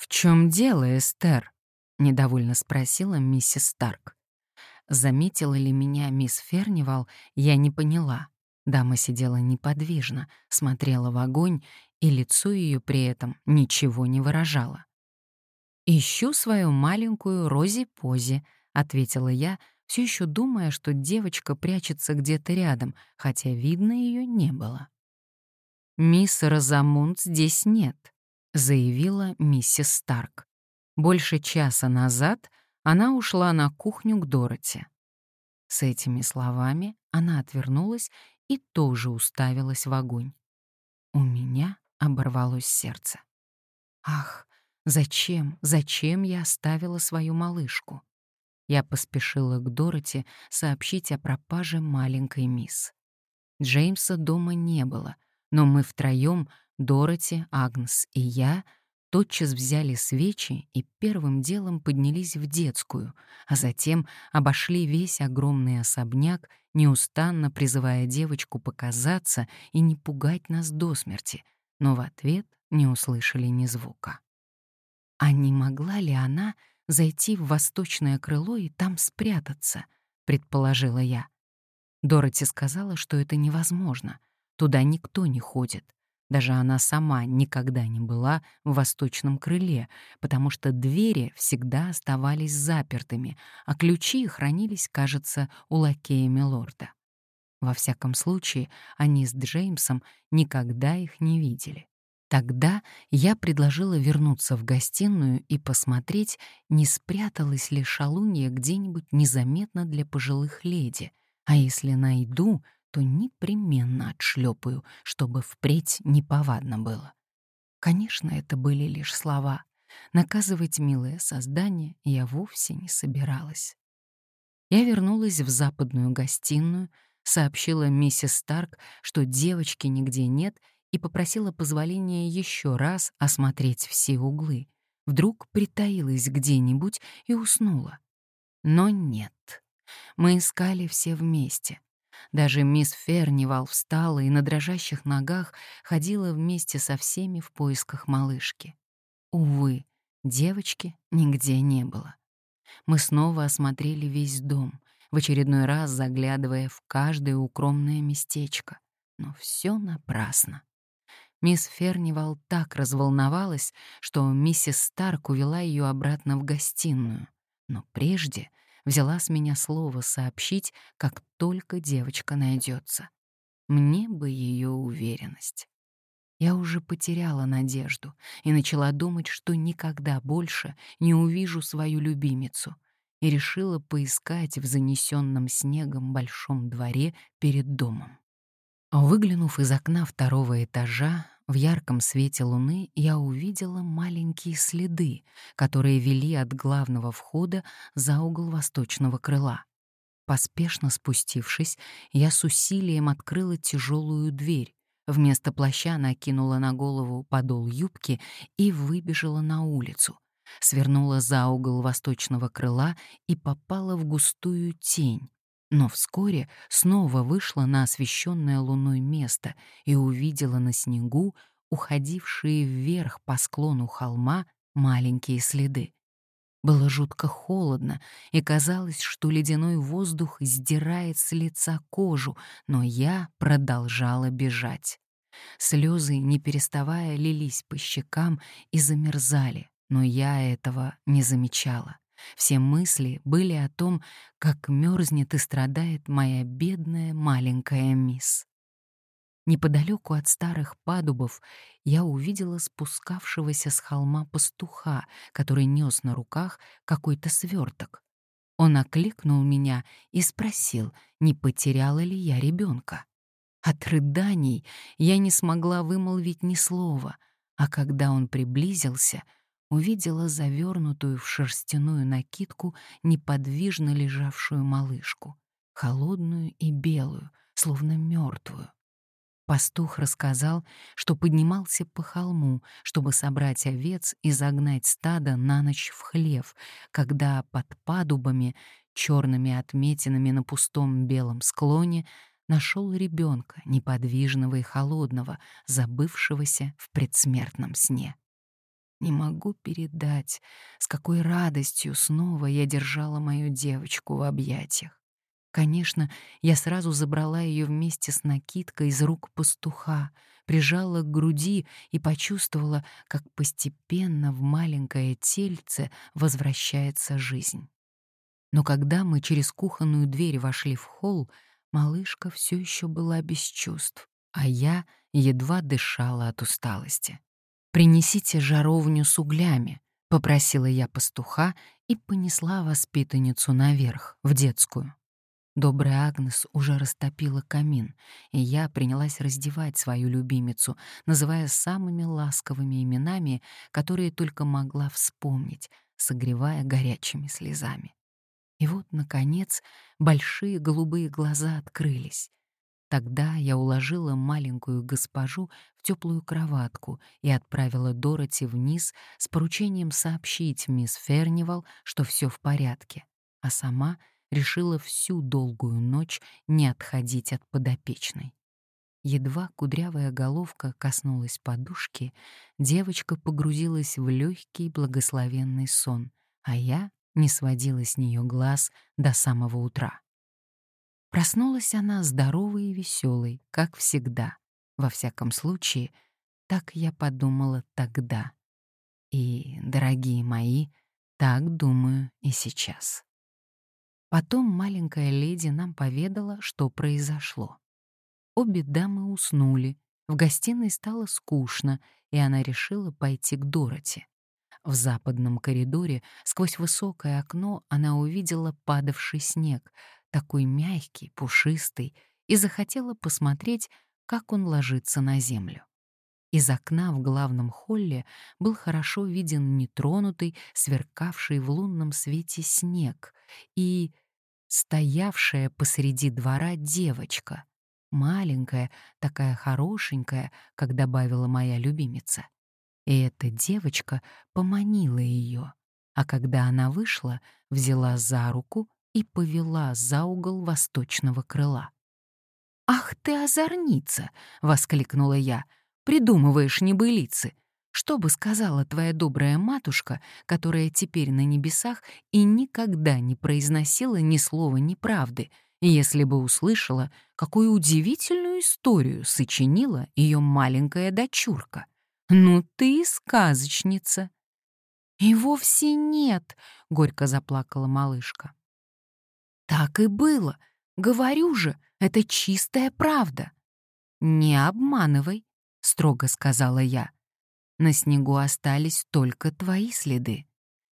«В чем дело, Эстер?» — недовольно спросила миссис Старк. Заметила ли меня мисс Фернивал, я не поняла. Дама сидела неподвижно, смотрела в огонь, и лицо ее при этом ничего не выражало. «Ищу свою маленькую Рози-Пози», — ответила я, все еще думая, что девочка прячется где-то рядом, хотя видно ее не было. «Мисс Розамунд здесь нет», — заявила миссис Старк. Больше часа назад она ушла на кухню к Дороти. С этими словами она отвернулась и тоже уставилась в огонь. У меня оборвалось сердце. Ах, зачем, зачем я оставила свою малышку? Я поспешила к Дороти сообщить о пропаже маленькой мисс. Джеймса дома не было, но мы втроем Дороти, Агнес и я тотчас взяли свечи и первым делом поднялись в детскую, а затем обошли весь огромный особняк, неустанно призывая девочку показаться и не пугать нас до смерти, но в ответ не услышали ни звука. А не могла ли она зайти в восточное крыло и там спрятаться, предположила я. Дороти сказала, что это невозможно. Туда никто не ходит. Даже она сама никогда не была в восточном крыле, потому что двери всегда оставались запертыми, а ключи хранились, кажется, у лакея Милорда. Во всяком случае, они с Джеймсом никогда их не видели. Тогда я предложила вернуться в гостиную и посмотреть, не спряталась ли шалунья где-нибудь незаметно для пожилых леди, а если найду, то непременно отшлепаю, чтобы впредь неповадно было. Конечно, это были лишь слова. Наказывать милое создание я вовсе не собиралась. Я вернулась в западную гостиную, сообщила миссис Старк, что девочки нигде нет, и попросила позволения еще раз осмотреть все углы. Вдруг притаилась где-нибудь и уснула. Но нет. Мы искали все вместе. Даже мисс Фернивал встала и на дрожащих ногах ходила вместе со всеми в поисках малышки. Увы, девочки нигде не было. Мы снова осмотрели весь дом, в очередной раз заглядывая в каждое укромное местечко. Но все напрасно. Мисс Фернивал так разволновалась, что миссис Старк увела ее обратно в гостиную. Но прежде взяла с меня слово сообщить, как только девочка найдется. Мне бы ее уверенность. Я уже потеряла надежду и начала думать, что никогда больше не увижу свою любимицу, и решила поискать в занесенном снегом большом дворе перед домом. Выглянув из окна второго этажа, в ярком свете луны я увидела маленькие следы, которые вели от главного входа за угол восточного крыла. Поспешно спустившись, я с усилием открыла тяжелую дверь, вместо плаща накинула на голову подол юбки и выбежала на улицу, свернула за угол восточного крыла и попала в густую тень, но вскоре снова вышла на освещенное луной место и увидела на снегу уходившие вверх по склону холма маленькие следы. Было жутко холодно, и казалось, что ледяной воздух сдирает с лица кожу, но я продолжала бежать. Слезы, не переставая, лились по щекам и замерзали, но я этого не замечала. Все мысли были о том, как мерзнет и страдает моя бедная маленькая мисс. Неподалеку от старых падубов я увидела спускавшегося с холма пастуха, который нес на руках какой-то сверток. Он окликнул меня и спросил, не потеряла ли я ребенка. От рыданий я не смогла вымолвить ни слова, а когда он приблизился — увидела завернутую в шерстяную накидку неподвижно лежавшую малышку, холодную и белую, словно мертвую. Пастух рассказал, что поднимался по холму, чтобы собрать овец и загнать стадо на ночь в хлев, когда под падубами, черными отметинами на пустом белом склоне, нашел ребенка, неподвижного и холодного, забывшегося в предсмертном сне. Не могу передать, с какой радостью снова я держала мою девочку в объятиях. Конечно, я сразу забрала ее вместе с накидкой из рук пастуха, прижала к груди и почувствовала, как постепенно в маленькое тельце возвращается жизнь. Но когда мы через кухонную дверь вошли в холл, малышка все еще была без чувств, а я едва дышала от усталости. «Принесите жаровню с углями», — попросила я пастуха и понесла воспитанницу наверх, в детскую. Добрая Агнес уже растопила камин, и я принялась раздевать свою любимицу, называя самыми ласковыми именами, которые только могла вспомнить, согревая горячими слезами. И вот, наконец, большие голубые глаза открылись. Тогда я уложила маленькую госпожу в теплую кроватку и отправила Дороти вниз с поручением сообщить мисс Фернивал, что все в порядке, а сама — решила всю долгую ночь не отходить от подопечной. Едва кудрявая головка коснулась подушки, девочка погрузилась в легкий благословенный сон, а я не сводила с нее глаз до самого утра. Проснулась она здоровой и веселой, как всегда. Во всяком случае, так я подумала тогда. И, дорогие мои, так думаю и сейчас. Потом маленькая леди нам поведала, что произошло. Обе дамы уснули, в гостиной стало скучно, и она решила пойти к Дороти. В западном коридоре сквозь высокое окно она увидела падавший снег, такой мягкий, пушистый, и захотела посмотреть, как он ложится на землю. Из окна в главном холле был хорошо виден нетронутый, сверкавший в лунном свете снег и стоявшая посреди двора девочка, маленькая, такая хорошенькая, как добавила моя любимица. И эта девочка поманила ее, а когда она вышла, взяла за руку и повела за угол восточного крыла. «Ах ты, озорница!» — воскликнула я. «Придумываешь небылицы. Что бы сказала твоя добрая матушка, которая теперь на небесах и никогда не произносила ни слова неправды, если бы услышала, какую удивительную историю сочинила ее маленькая дочурка? Ну ты сказочница. И вовсе нет, горько заплакала малышка. Так и было. Говорю же, это чистая правда. Не обманывай, строго сказала я. На снегу остались только твои следы.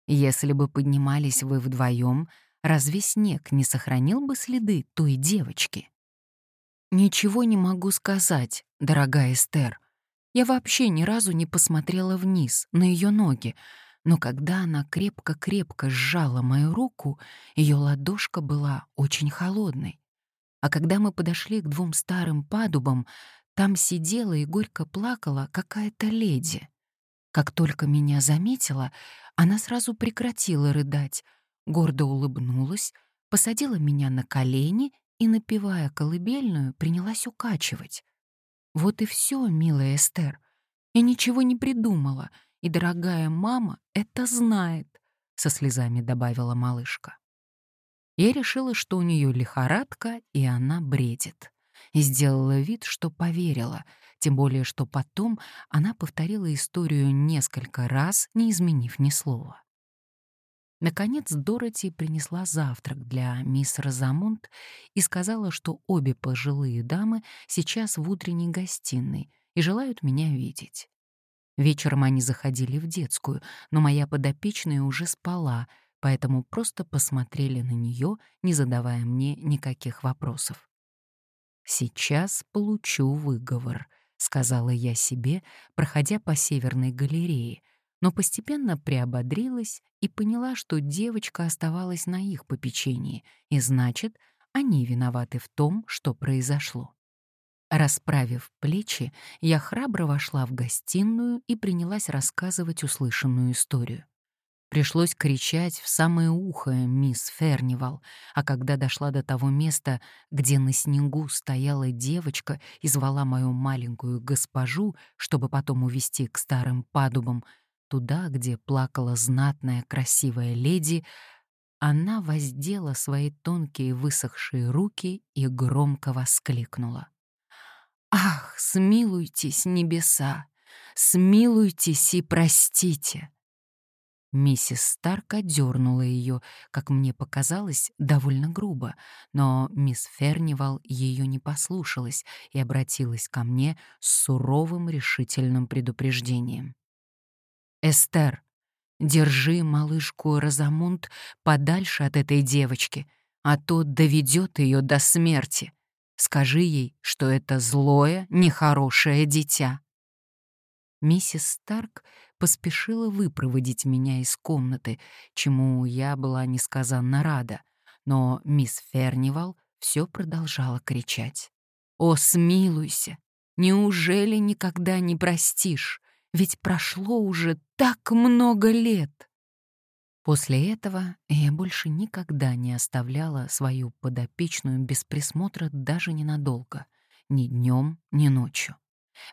Если бы поднимались вы вдвоем, разве снег не сохранил бы следы той девочки? Ничего не могу сказать, дорогая Эстер. Я вообще ни разу не посмотрела вниз, на ее ноги, но когда она крепко-крепко сжала мою руку, ее ладошка была очень холодной. А когда мы подошли к двум старым падубам, там сидела и горько плакала какая-то леди. Как только меня заметила, она сразу прекратила рыдать, гордо улыбнулась, посадила меня на колени и, напевая колыбельную, принялась укачивать. Вот и все, милая Эстер. Я ничего не придумала, и дорогая мама это знает, со слезами добавила малышка. Я решила, что у нее лихорадка, и она бредит. И сделала вид, что поверила — тем более что потом она повторила историю несколько раз, не изменив ни слова. Наконец Дороти принесла завтрак для мисс Розамунд и сказала, что обе пожилые дамы сейчас в утренней гостиной и желают меня видеть. Вечером они заходили в детскую, но моя подопечная уже спала, поэтому просто посмотрели на нее, не задавая мне никаких вопросов. «Сейчас получу выговор», сказала я себе, проходя по северной галерее, но постепенно приободрилась и поняла, что девочка оставалась на их попечении, и значит, они виноваты в том, что произошло. Расправив плечи, я храбро вошла в гостиную и принялась рассказывать услышанную историю. Пришлось кричать в самое ухо мисс Фернивал, а когда дошла до того места, где на снегу стояла девочка и звала мою маленькую госпожу, чтобы потом увести к старым падубам, туда, где плакала знатная красивая леди, она воздела свои тонкие высохшие руки и громко воскликнула. «Ах, смилуйтесь, небеса! Смилуйтесь и простите!» Миссис Старк одернула ее, как мне показалось, довольно грубо, но мисс Фернивал ее не послушалась и обратилась ко мне с суровым решительным предупреждением. «Эстер, держи малышку Розамунд подальше от этой девочки, а то доведет ее до смерти. Скажи ей, что это злое, нехорошее дитя». Миссис Старк поспешила выпроводить меня из комнаты, чему я была несказанно рада, но мисс Фернивал все продолжала кричать. «О, смилуйся! Неужели никогда не простишь? Ведь прошло уже так много лет!» После этого я больше никогда не оставляла свою подопечную без присмотра даже ненадолго, ни днем, ни ночью.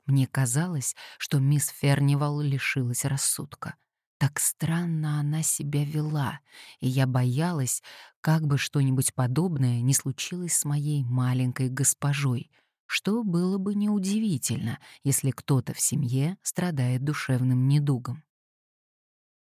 Мне казалось, что мисс Фернивал лишилась рассудка. Так странно она себя вела, и я боялась, как бы что-нибудь подобное не случилось с моей маленькой госпожой, что было бы неудивительно, если кто-то в семье страдает душевным недугом.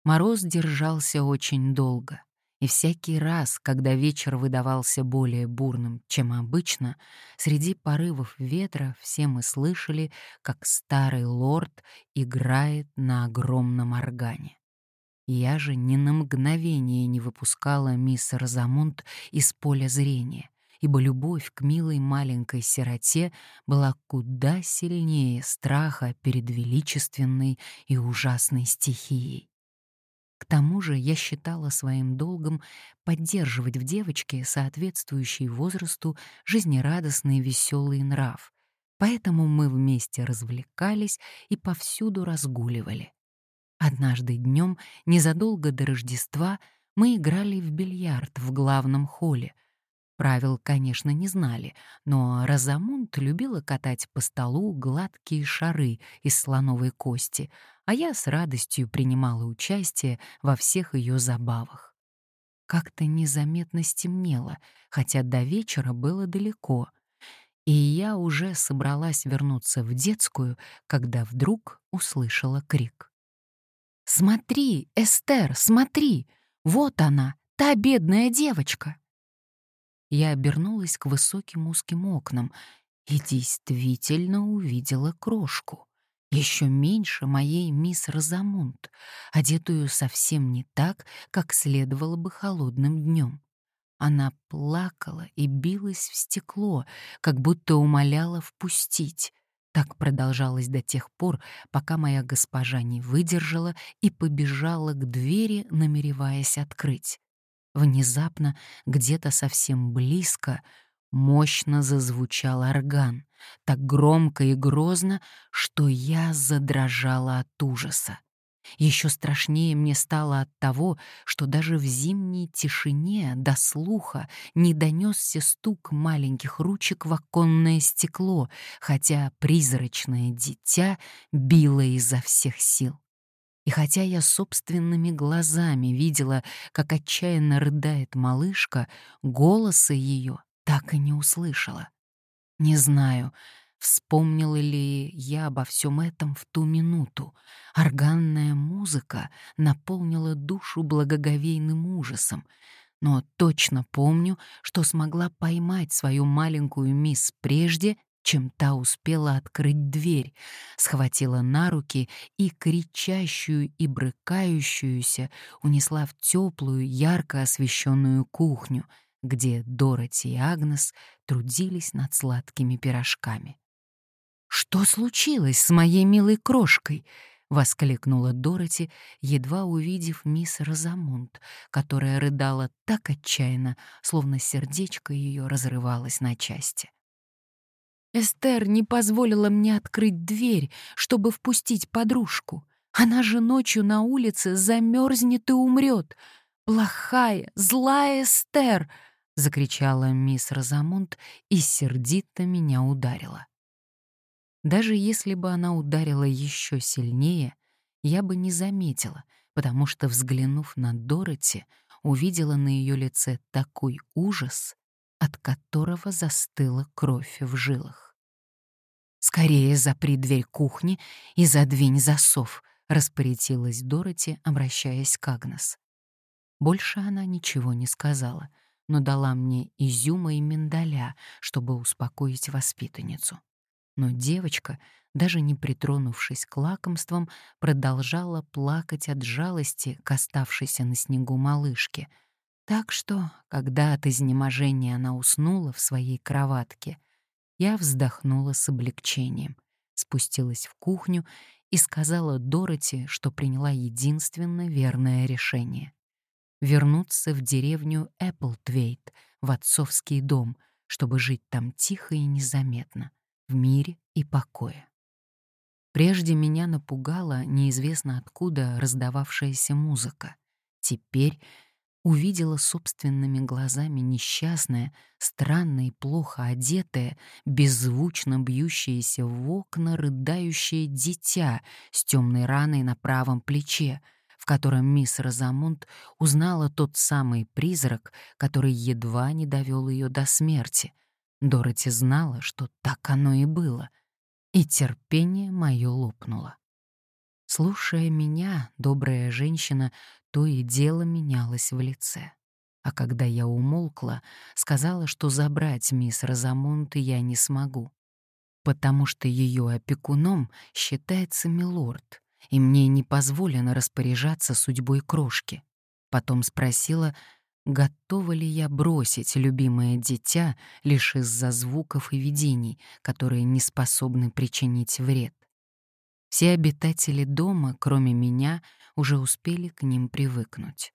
Мороз держался очень долго. И всякий раз, когда вечер выдавался более бурным, чем обычно, среди порывов ветра все мы слышали, как старый лорд играет на огромном органе. Я же ни на мгновение не выпускала мисс Розамунд из поля зрения, ибо любовь к милой маленькой сироте была куда сильнее страха перед величественной и ужасной стихией. К тому же я считала своим долгом поддерживать в девочке соответствующий возрасту жизнерадостный веселый нрав, поэтому мы вместе развлекались и повсюду разгуливали. Однажды днем, незадолго до Рождества, мы играли в бильярд в главном холле — Правил, конечно, не знали, но Розамунд любила катать по столу гладкие шары из слоновой кости, а я с радостью принимала участие во всех ее забавах. Как-то незаметно стемнело, хотя до вечера было далеко, и я уже собралась вернуться в детскую, когда вдруг услышала крик. «Смотри, Эстер, смотри! Вот она, та бедная девочка!» Я обернулась к высоким узким окнам и действительно увидела крошку. Еще меньше моей мисс Розамунд, одетую совсем не так, как следовало бы холодным днем. Она плакала и билась в стекло, как будто умоляла впустить. Так продолжалось до тех пор, пока моя госпожа не выдержала и побежала к двери, намереваясь открыть. Внезапно, где-то совсем близко, мощно зазвучал орган, так громко и грозно, что я задрожала от ужаса. Еще страшнее мне стало от того, что даже в зимней тишине до слуха не донесся стук маленьких ручек в оконное стекло, хотя призрачное дитя било изо всех сил. И хотя я собственными глазами видела, как отчаянно рыдает малышка, голоса ее так и не услышала. Не знаю, вспомнила ли я обо всем этом в ту минуту. Органная музыка наполнила душу благоговейным ужасом, но точно помню, что смогла поймать свою маленькую мисс прежде, чем та успела открыть дверь, схватила на руки и кричащую и брыкающуюся унесла в теплую, ярко освещенную кухню, где Дороти и Агнес трудились над сладкими пирожками. «Что случилось с моей милой крошкой?» — воскликнула Дороти, едва увидев мисс Розамунд, которая рыдала так отчаянно, словно сердечко ее разрывалось на части. Эстер не позволила мне открыть дверь, чтобы впустить подружку. Она же ночью на улице замерзнет и умрет. Плохая, злая Эстер!» — закричала мисс Розамунд и сердито меня ударила. Даже если бы она ударила еще сильнее, я бы не заметила, потому что, взглянув на Дороти, увидела на ее лице такой ужас, от которого застыла кровь в жилах. «Скорее запри дверь кухни и задвинь засов», — распорядилась Дороти, обращаясь к Агнес. Больше она ничего не сказала, но дала мне изюма и миндаля, чтобы успокоить воспитанницу. Но девочка, даже не притронувшись к лакомствам, продолжала плакать от жалости к оставшейся на снегу малышке. Так что, когда от изнеможения она уснула в своей кроватке, я вздохнула с облегчением, спустилась в кухню и сказала Дороти, что приняла единственно верное решение — вернуться в деревню Эпплтвейт, в отцовский дом, чтобы жить там тихо и незаметно, в мире и покое. Прежде меня напугала неизвестно откуда раздававшаяся музыка. Теперь увидела собственными глазами несчастное, странное и плохо одетое, беззвучно бьющееся в окна рыдающее дитя с темной раной на правом плече, в котором мисс Розамунд узнала тот самый призрак, который едва не довел ее до смерти. Дороти знала, что так оно и было, и терпение мое лопнуло. Слушая меня, добрая женщина то и дело менялась в лице. А когда я умолкла, сказала, что забрать мисс Розамонт я не смогу, потому что ее опекуном считается милорд, и мне не позволено распоряжаться судьбой крошки. Потом спросила, готова ли я бросить любимое дитя лишь из-за звуков и видений, которые не способны причинить вред. Все обитатели дома, кроме меня, уже успели к ним привыкнуть.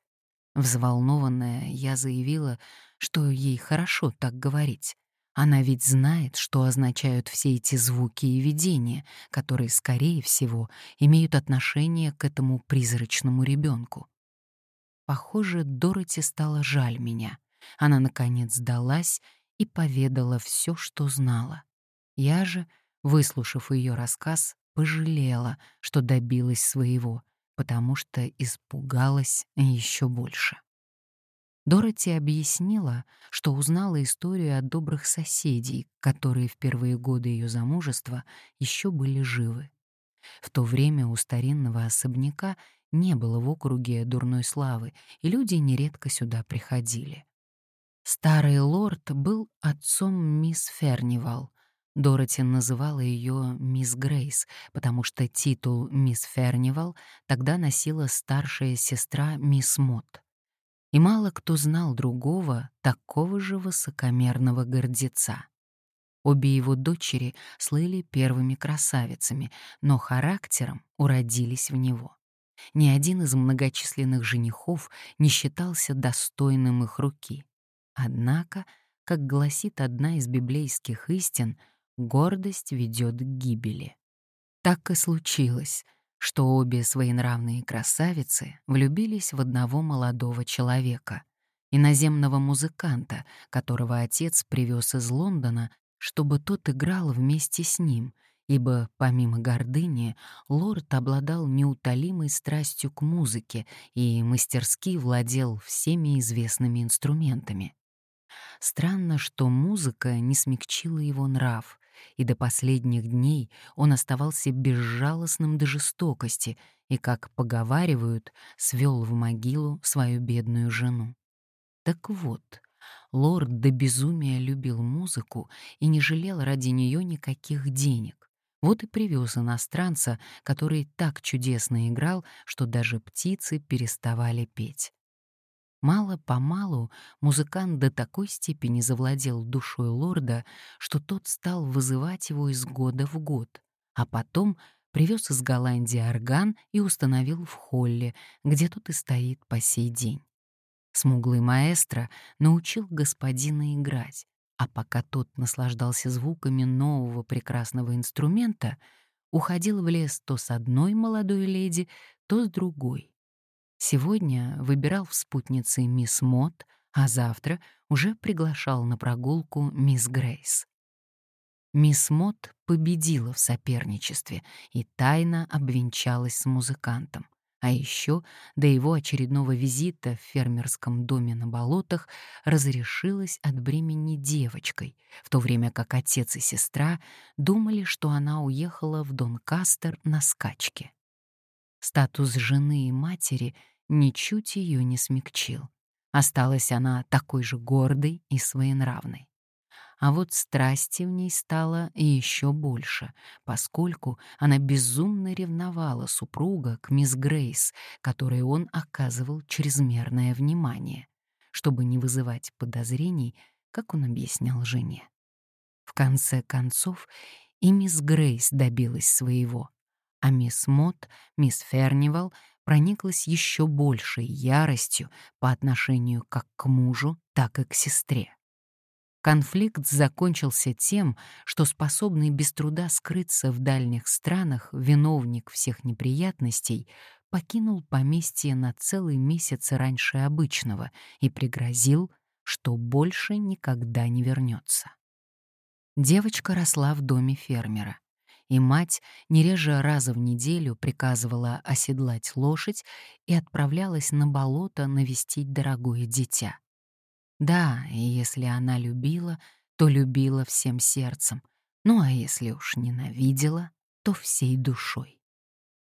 Взволнованная, я заявила, что ей хорошо так говорить. Она ведь знает, что означают все эти звуки и видения, которые, скорее всего, имеют отношение к этому призрачному ребенку. Похоже, Дороти стало жаль меня. Она, наконец, сдалась и поведала все, что знала. Я же, выслушав ее рассказ, пожалела, что добилась своего, потому что испугалась еще больше. Дороти объяснила, что узнала историю от добрых соседей, которые в первые годы ее замужества еще были живы. В то время у старинного особняка не было в округе дурной славы, и люди нередко сюда приходили. Старый лорд был отцом мисс Фернивал, Дороти называла ее мисс Грейс, потому что титул мисс Фернивал тогда носила старшая сестра мисс Мот. И мало кто знал другого, такого же высокомерного гордеца. Обе его дочери слыли первыми красавицами, но характером уродились в него. Ни один из многочисленных женихов не считался достойным их руки. Однако, как гласит одна из библейских истин, гордость ведет к гибели. Так и случилось, что обе своенравные красавицы влюбились в одного молодого человека, иноземного музыканта, которого отец привез из Лондона, чтобы тот играл вместе с ним, ибо, помимо гордыни, лорд обладал неутолимой страстью к музыке и мастерски владел всеми известными инструментами. Странно, что музыка не смягчила его нрав, и до последних дней он оставался безжалостным до жестокости и, как поговаривают, свел в могилу свою бедную жену. Так вот, лорд до безумия любил музыку и не жалел ради нее никаких денег. Вот и привез иностранца, который так чудесно играл, что даже птицы переставали петь. Мало-помалу музыкант до такой степени завладел душой лорда, что тот стал вызывать его из года в год, а потом привез из Голландии орган и установил в холле, где тот и стоит по сей день. Смуглый маэстро научил господина играть, а пока тот наслаждался звуками нового прекрасного инструмента, уходил в лес то с одной молодой леди, то с другой. Сегодня выбирал в спутнице мисс Мот, а завтра уже приглашал на прогулку мисс Грейс. Мисс Мот победила в соперничестве и тайно обвенчалась с музыкантом. А еще до его очередного визита в фермерском доме на болотах разрешилась от бремени девочкой, в то время как отец и сестра думали, что она уехала в Донкастер на скачке. Статус жены и матери ничуть ее не смягчил. Осталась она такой же гордой и своенравной. А вот страсти в ней стало еще больше, поскольку она безумно ревновала супруга к мисс Грейс, которой он оказывал чрезмерное внимание, чтобы не вызывать подозрений, как он объяснял жене. В конце концов, и мисс Грейс добилась своего, а мисс Мот, мисс Фернивал прониклась еще большей яростью по отношению как к мужу, так и к сестре. Конфликт закончился тем, что способный без труда скрыться в дальних странах виновник всех неприятностей покинул поместье на целый месяц раньше обычного и пригрозил, что больше никогда не вернется. Девочка росла в доме фермера, и мать не реже раза в неделю приказывала оседлать лошадь и отправлялась на болото навестить дорогое дитя. Да, и если она любила, то любила всем сердцем. Ну а если уж ненавидела, то всей душой.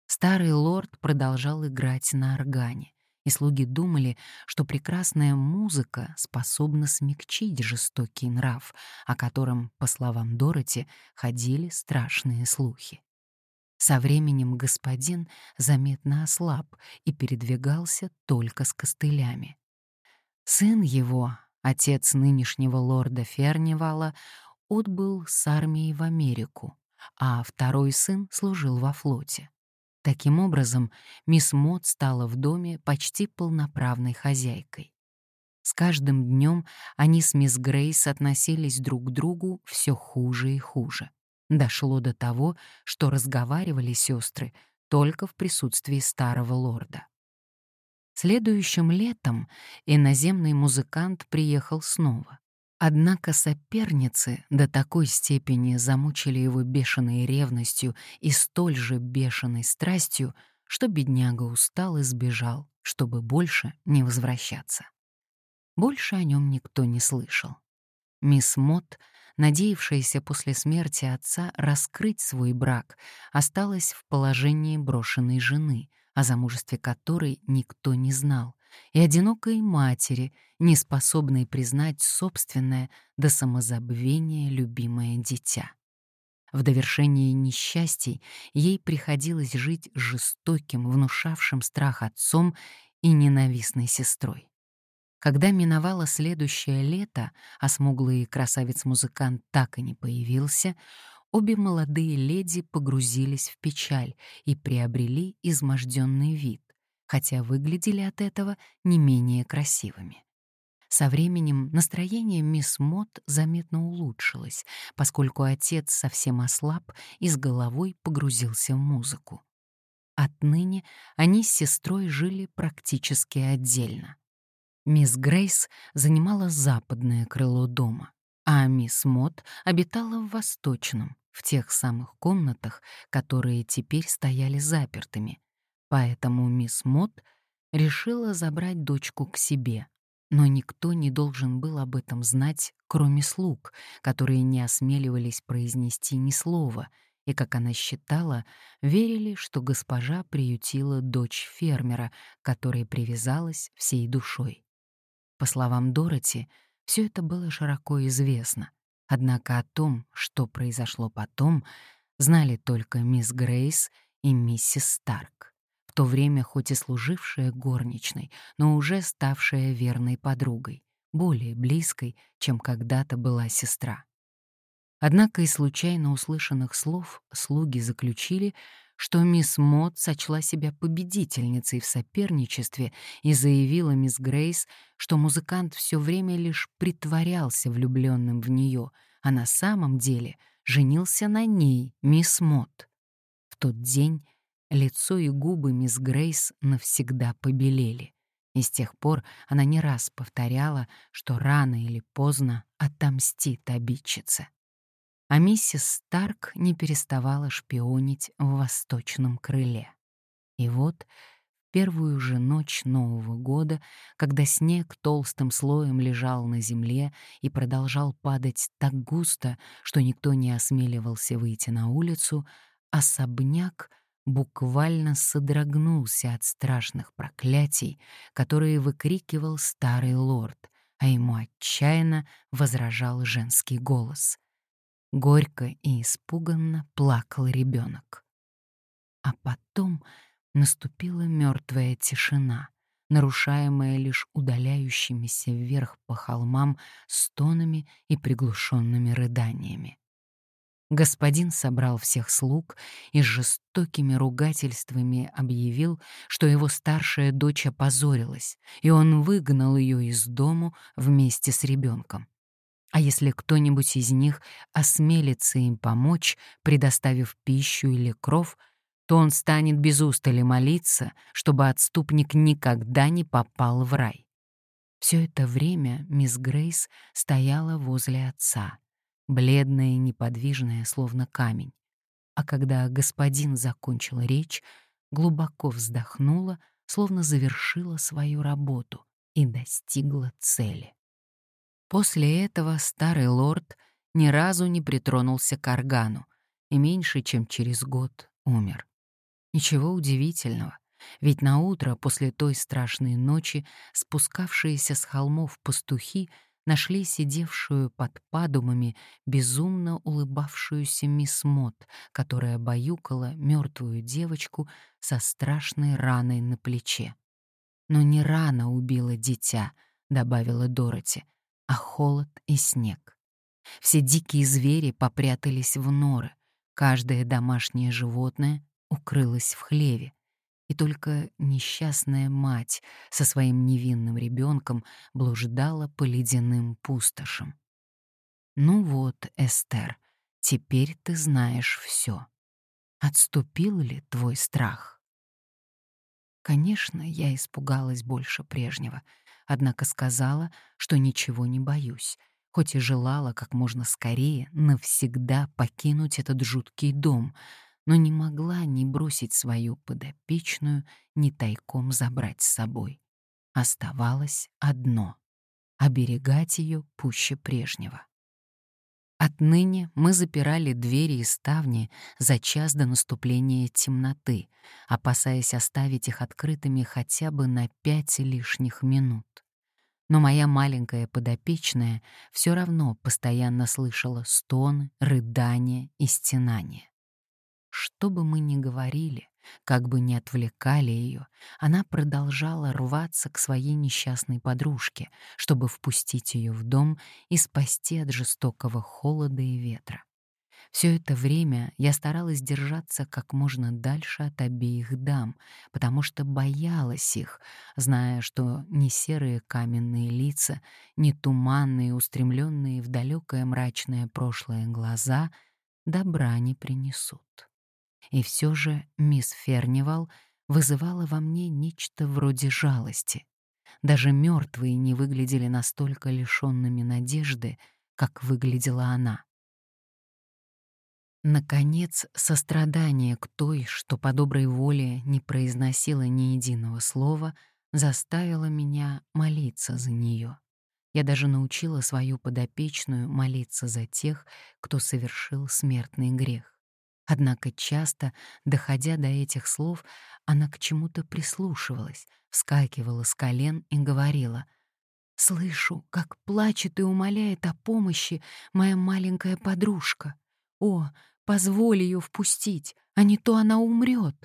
Старый лорд продолжал играть на органе, и слуги думали, что прекрасная музыка способна смягчить жестокий нрав, о котором, по словам Дороти, ходили страшные слухи. Со временем господин заметно ослаб и передвигался только с костылями. Сын его, Отец нынешнего лорда Фернивала отбыл с армией в Америку, а второй сын служил во флоте. Таким образом, мисс Мот стала в доме почти полноправной хозяйкой. С каждым днем они с мисс Грейс относились друг к другу все хуже и хуже. Дошло до того, что разговаривали сестры только в присутствии старого лорда. Следующим летом иноземный музыкант приехал снова. Однако соперницы до такой степени замучили его бешеной ревностью и столь же бешеной страстью, что бедняга устал и сбежал, чтобы больше не возвращаться. Больше о нем никто не слышал. Мисс Мот, надеявшаяся после смерти отца раскрыть свой брак, осталась в положении брошенной жены — о замужестве которой никто не знал, и одинокой матери, не способной признать собственное до самозабвения любимое дитя. В довершении несчастий ей приходилось жить жестоким, внушавшим страх отцом и ненавистной сестрой. Когда миновало следующее лето, а смуглый красавец-музыкант так и не появился, обе молодые леди погрузились в печаль и приобрели изможденный вид, хотя выглядели от этого не менее красивыми. Со временем настроение мисс Мот заметно улучшилось, поскольку отец совсем ослаб и с головой погрузился в музыку. Отныне они с сестрой жили практически отдельно. Мисс Грейс занимала западное крыло дома, а мисс Мот обитала в восточном, в тех самых комнатах, которые теперь стояли запертыми. Поэтому мисс Мот решила забрать дочку к себе. Но никто не должен был об этом знать, кроме слуг, которые не осмеливались произнести ни слова, и, как она считала, верили, что госпожа приютила дочь фермера, которой привязалась всей душой. По словам Дороти, все это было широко известно, Однако о том, что произошло потом, знали только мисс Грейс и миссис Старк, то время хоть и служившая горничной, но уже ставшая верной подругой, более близкой, чем когда-то была сестра. Однако из случайно услышанных слов слуги заключили, что мисс Мод сочла себя победительницей в соперничестве и заявила мисс Грейс, что музыкант все время лишь притворялся влюбленным в нее, а на самом деле женился на ней, мисс Мод. В тот день лицо и губы мисс Грейс навсегда побелели, и с тех пор она не раз повторяла, что рано или поздно отомстит обидчице. А миссис Старк не переставала шпионить в восточном крыле. И вот первую же ночь Нового года, когда снег толстым слоем лежал на земле и продолжал падать так густо, что никто не осмеливался выйти на улицу, особняк буквально содрогнулся от страшных проклятий, которые выкрикивал старый лорд, а ему отчаянно возражал женский голос. Горько и испуганно плакал ребенок. А потом наступила мертвая тишина, нарушаемая лишь удаляющимися вверх по холмам стонами и приглушенными рыданиями. Господин собрал всех слуг и с жестокими ругательствами объявил, что его старшая дочь опозорилась, и он выгнал ее из дому вместе с ребенком. А если кто-нибудь из них осмелится им помочь, предоставив пищу или кров, то он станет без устали молиться, чтобы отступник никогда не попал в рай. Все это время мисс Грейс стояла возле отца, бледная и неподвижная, словно камень. А когда господин закончил речь, глубоко вздохнула, словно завершила свою работу и достигла цели. После этого старый лорд ни разу не притронулся к органу и меньше чем через год умер. Ничего удивительного, ведь на утро после той страшной ночи спускавшиеся с холмов пастухи нашли сидевшую под падумами безумно улыбавшуюся мисс Мот, которая баюкала мертвую девочку со страшной раной на плече. «Но не рана убила дитя», — добавила Дороти, — «а холод и снег». Все дикие звери попрятались в норы, каждое домашнее животное укрылось в хлеве, и только несчастная мать со своим невинным ребенком блуждала по ледяным пустошам. Ну вот, Эстер, теперь ты знаешь все. Отступил ли твой страх? Конечно, я испугалась больше прежнего, однако сказала, что ничего не боюсь, хоть и желала как можно скорее навсегда покинуть этот жуткий дом — но не могла ни бросить свою подопечную, ни тайком забрать с собой. Оставалось одно — оберегать ее пуще прежнего. Отныне мы запирали двери и ставни за час до наступления темноты, опасаясь оставить их открытыми хотя бы на пять лишних минут. Но моя маленькая подопечная все равно постоянно слышала стоны, рыдания и стенания. Что бы мы ни говорили, как бы ни отвлекали ее, она продолжала рваться к своей несчастной подружке, чтобы впустить ее в дом и спасти от жестокого холода и ветра. Все это время я старалась держаться как можно дальше от обеих дам, потому что боялась их, зная, что ни серые каменные лица, ни туманные, устремленные в далекое мрачное прошлое глаза добра не принесут. И все же мисс Фернивал вызывала во мне нечто вроде жалости. Даже мертвые не выглядели настолько лишенными надежды, как выглядела она. Наконец, сострадание к той, что по доброй воле не произносила ни единого слова, заставило меня молиться за нее. Я даже научила свою подопечную молиться за тех, кто совершил смертный грех. Однако часто, доходя до этих слов, она к чему-то прислушивалась, вскакивала с колен и говорила «Слышу, как плачет и умоляет о помощи моя маленькая подружка. О, позволь ее впустить, а не то она умрет».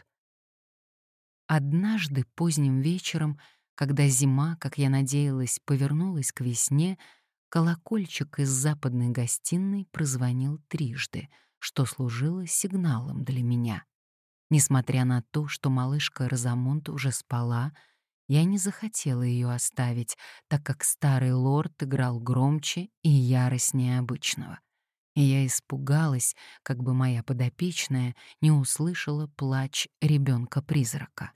Однажды поздним вечером, когда зима, как я надеялась, повернулась к весне, колокольчик из западной гостиной прозвонил трижды — что служило сигналом для меня. Несмотря на то, что малышка Розамонт уже спала, я не захотела ее оставить, так как старый лорд играл громче и яростнее обычного. И я испугалась, как бы моя подопечная не услышала плач ребенка-призрака.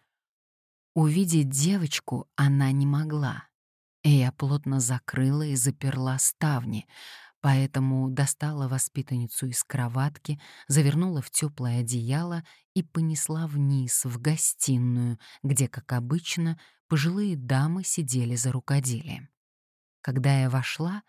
Увидеть девочку она не могла, и я плотно закрыла и заперла ставни, Поэтому достала воспитанницу из кроватки, завернула в теплое одеяло и понесла вниз, в гостиную, где, как обычно, пожилые дамы сидели за рукоделием. Когда я вошла,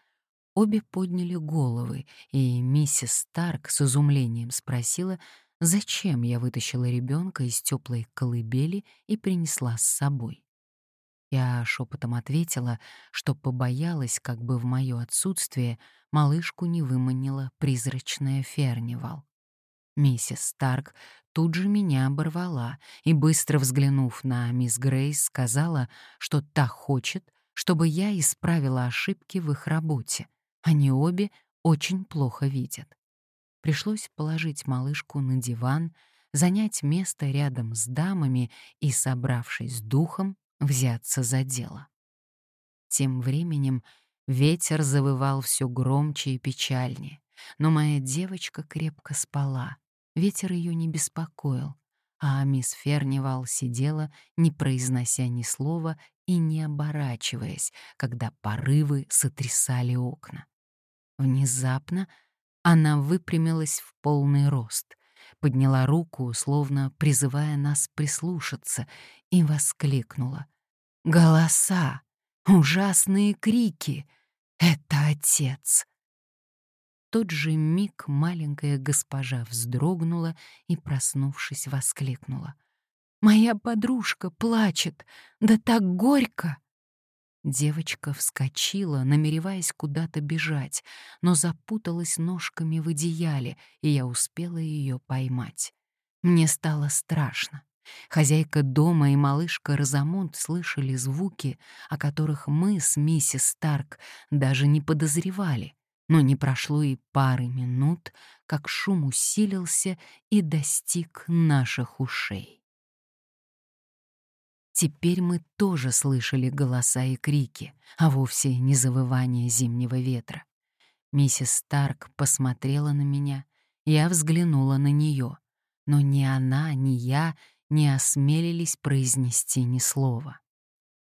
обе подняли головы, и миссис Старк с изумлением спросила, зачем я вытащила ребенка из теплой колыбели и принесла с собой. Я шепотом ответила, что побоялась, как бы в мое отсутствие малышку не выманила призрачная Фернивал. Миссис Старк тут же меня оборвала и, быстро взглянув на мисс Грейс, сказала, что та хочет, чтобы я исправила ошибки в их работе. Они обе очень плохо видят. Пришлось положить малышку на диван, занять место рядом с дамами и, собравшись с духом, взяться за дело. Тем временем ветер завывал все громче и печальнее, но моя девочка крепко спала, ветер ее не беспокоил, а мисс Фернивал сидела, не произнося ни слова и не оборачиваясь, когда порывы сотрясали окна. Внезапно она выпрямилась в полный рост, подняла руку, словно призывая нас прислушаться, и воскликнула. «Голоса! Ужасные крики! Это отец!» тот же миг маленькая госпожа вздрогнула и, проснувшись, воскликнула. «Моя подружка плачет! Да так горько!» Девочка вскочила, намереваясь куда-то бежать, но запуталась ножками в одеяле, и я успела ее поймать. Мне стало страшно. Хозяйка дома и малышка Розамунд слышали звуки, о которых мы с миссис Старк даже не подозревали. Но не прошло и пары минут, как шум усилился и достиг наших ушей. Теперь мы тоже слышали голоса и крики, а вовсе не завывание зимнего ветра. Миссис Старк посмотрела на меня, я взглянула на нее, но ни она, ни я не осмелились произнести ни слова.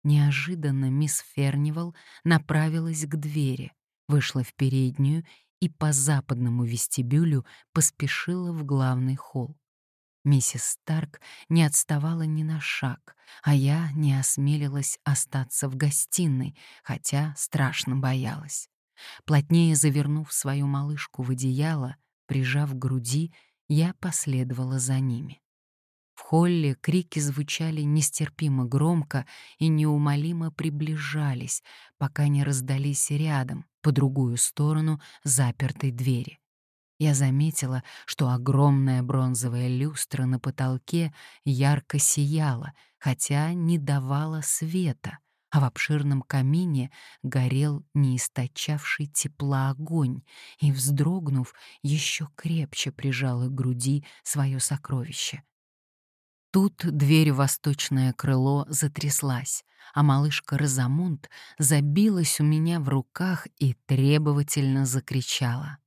Неожиданно мисс Фернивал направилась к двери, вышла в переднюю и по западному вестибюлю поспешила в главный холл. Миссис Старк не отставала ни на шаг, а я не осмелилась остаться в гостиной, хотя страшно боялась. Плотнее завернув свою малышку в одеяло, прижав к груди, я последовала за ними. В холле крики звучали нестерпимо громко и неумолимо приближались, пока не раздались рядом, по другую сторону запертой двери я заметила, что огромная бронзовая люстра на потолке ярко сияла, хотя не давала света, а в обширном камине горел не источавший тепла огонь, и, вздрогнув, еще крепче прижала к груди свое сокровище. Тут дверь в восточное крыло затряслась, а малышка Розамунд забилась у меня в руках и требовательно закричала.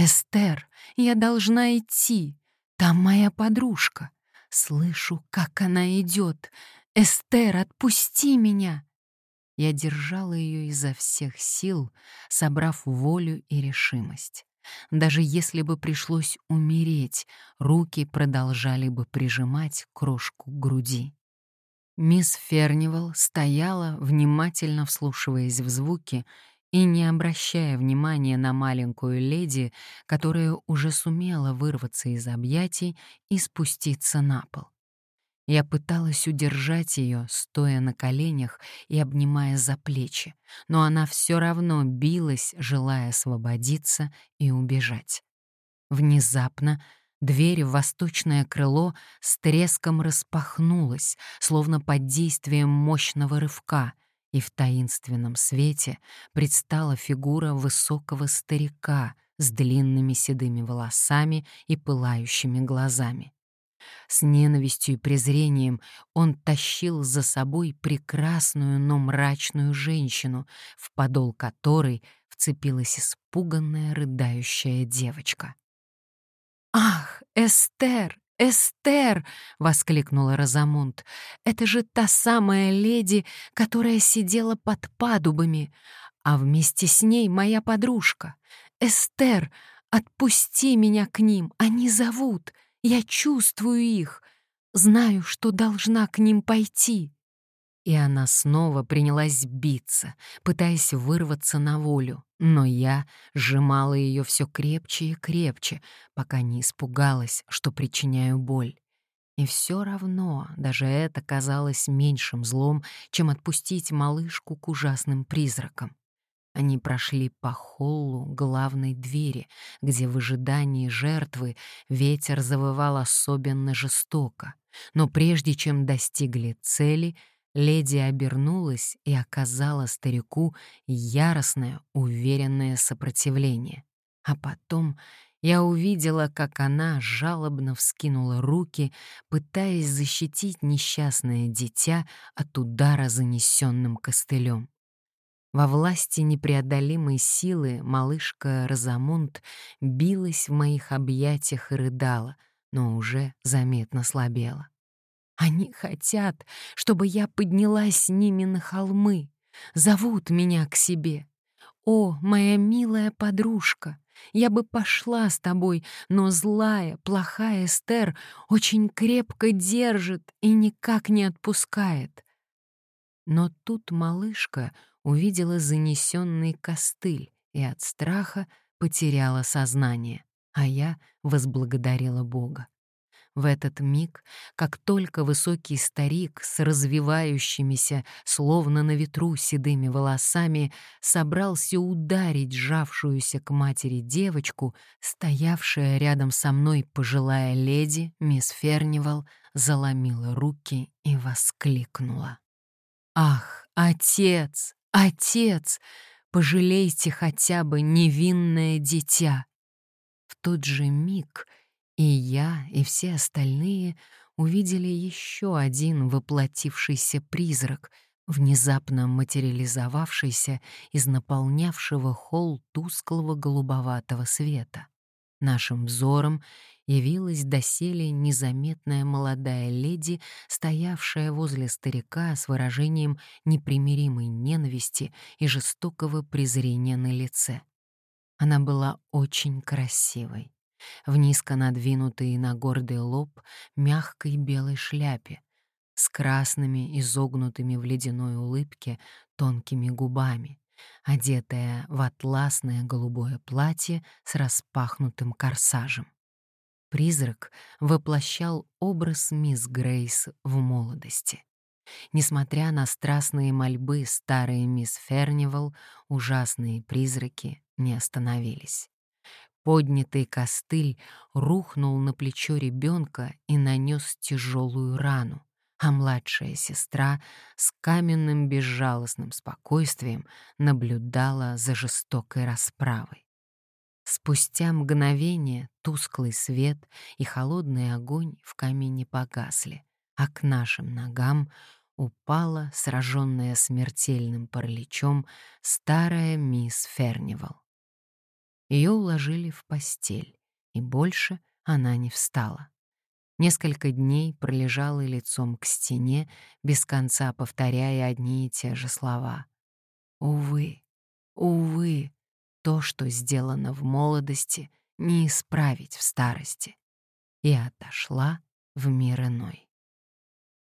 «Эстер, я должна идти. Там моя подружка. Слышу, как она идет. Эстер, отпусти меня!» Я держала ее изо всех сил, собрав волю и решимость. Даже если бы пришлось умереть, руки продолжали бы прижимать крошку к груди. Мисс Фернивал стояла, внимательно вслушиваясь в звуки, и не обращая внимания на маленькую леди, которая уже сумела вырваться из объятий и спуститься на пол. Я пыталась удержать ее, стоя на коленях и обнимая за плечи, но она все равно билась, желая освободиться и убежать. Внезапно дверь в восточное крыло с треском распахнулась, словно под действием мощного рывка — и в таинственном свете предстала фигура высокого старика с длинными седыми волосами и пылающими глазами. С ненавистью и презрением он тащил за собой прекрасную, но мрачную женщину, в подол которой вцепилась испуганная рыдающая девочка. «Ах, Эстер! «Эстер!» — воскликнула Розамунд. «Это же та самая леди, которая сидела под падубами, а вместе с ней моя подружка. Эстер, отпусти меня к ним, они зовут, я чувствую их, знаю, что должна к ним пойти». И она снова принялась биться, пытаясь вырваться на волю, но я сжимала ее все крепче и крепче, пока не испугалась, что причиняю боль. И все равно даже это казалось меньшим злом, чем отпустить малышку к ужасным призракам. Они прошли по холлу главной двери, где в ожидании жертвы ветер завывал особенно жестоко. Но прежде чем достигли цели, леди обернулась и оказала старику яростное, уверенное сопротивление. А потом я увидела, как она жалобно вскинула руки, пытаясь защитить несчастное дитя от удара занесенным костылем. Во власти непреодолимой силы малышка Розамунд билась в моих объятиях и рыдала, но уже заметно слабела. Они хотят, чтобы я поднялась с ними на холмы, зовут меня к себе. О, моя милая подружка, я бы пошла с тобой, но злая, плохая Эстер очень крепко держит и никак не отпускает. Но тут малышка увидела занесенный костыль и от страха потеряла сознание, а я возблагодарила Бога. В этот миг, как только высокий старик с развивающимися, словно на ветру седыми волосами, собрался ударить сжавшуюся к матери девочку, стоявшая рядом со мной пожилая леди, мисс Фернивал, заломила руки и воскликнула. «Ах, отец, отец, пожалейте хотя бы невинное дитя!» В тот же миг — и я, и все остальные увидели еще один воплотившийся призрак, внезапно материализовавшийся из наполнявшего холл тусклого голубоватого света. Нашим взором явилась доселе незаметная молодая леди, стоявшая возле старика с выражением непримиримой ненависти и жестокого презрения на лице. Она была очень красивой в низко надвинутой на гордый лоб мягкой белой шляпе, с красными, изогнутыми в ледяной улыбке, тонкими губами, одетая в атласное голубое платье с распахнутым корсажем. Призрак воплощал образ мисс Грейс в молодости. Несмотря на страстные мольбы старой мисс Фернивал, ужасные призраки не остановились. Поднятый костыль рухнул на плечо ребенка и нанес тяжелую рану, а младшая сестра с каменным безжалостным спокойствием наблюдала за жестокой расправой. Спустя мгновение тусклый свет и холодный огонь в камине погасли, а к нашим ногам упала, сраженная смертельным параличом, старая мисс Фернивал. Ее уложили в постель, и больше она не встала. Несколько дней пролежала лицом к стене, без конца повторяя одни и те же слова. «Увы, увы, то, что сделано в молодости, не исправить в старости». И отошла в мир иной.